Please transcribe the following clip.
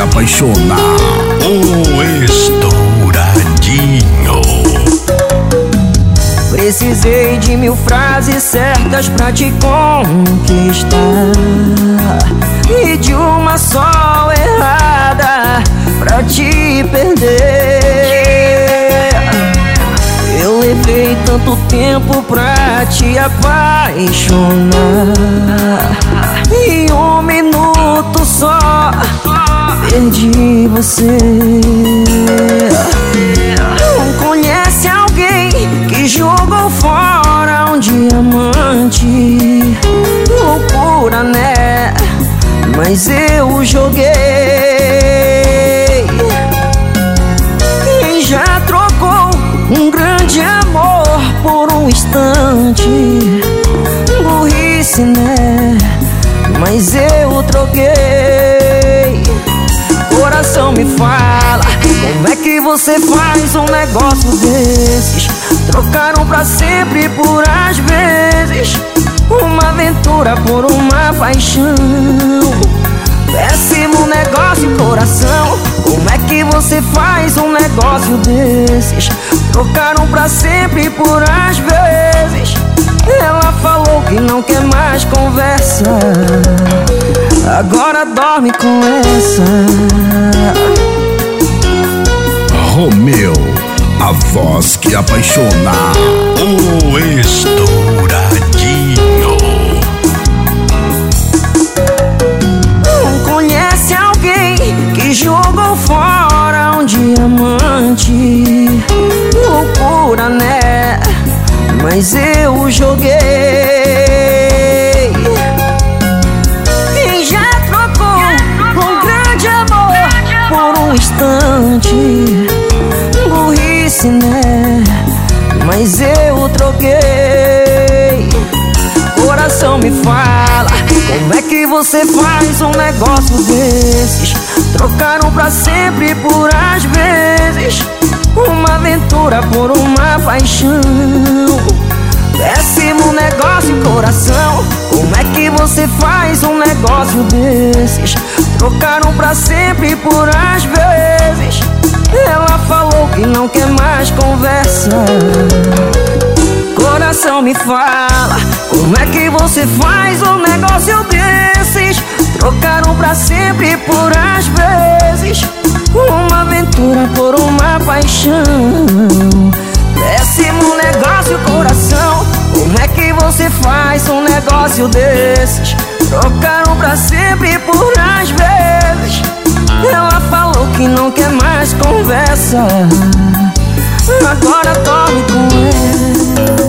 apaixonar. O Estouradinho. Precisei de mil frases certas pra te conquistar E de uma só errada pra te perder Eu levei tanto tempo pra te apaixonar E um minuto perdi você. Não conhece alguém que jogou fora um diamante? Loucura, né? Mas eu joguei me fala. Como é que você faz um negócio desses? Trocaram pra sempre por às vezes. Uma aventura por uma paixão. Péssimo negócio, coração. Como é que você faz um negócio desses? Trocaram pra sempre por às vezes. Ela falou que não quer mais conversa Agora dorme com essa Romeu, a voz que apaixona. O Estouradinho. Não conhece alguém que jogou fora um diamante Loucura, né? Mas eu instante Burrice, né? Mas eu troquei. Coração me fala Como é que você faz um negócio desses? Trocaram pra sempre por às vezes. Uma aventura por uma paixão. Péssimo negócio, coração. Como é que você faz um negócio desses? Trocaram pra sempre por às não quer mais conversa. Coração me fala Como é que você faz um negócio desses? Trocaram pra sempre por às vezes. Uma aventura por uma paixão. Péssimo negócio, coração. Como é que você faz um negócio desses? Trocaram pra sempre por às vezes ela falou que não quer mais conversa. Agora dorme com ele.